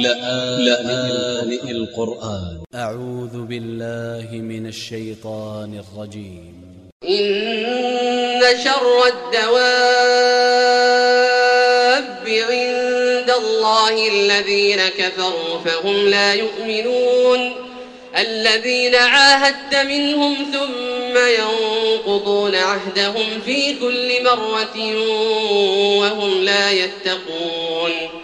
لآن القرآن. أ ع و ذ ب ا ل ل ه من ا ل ش ي ط ا ن ا ل ج ي م إن شر الدواب عند الله الذين كفروا فهم لا يؤمنون. الذين عاهدت منهم ثم ينقضون عهدهم في كل مرة وهم لا يتقون.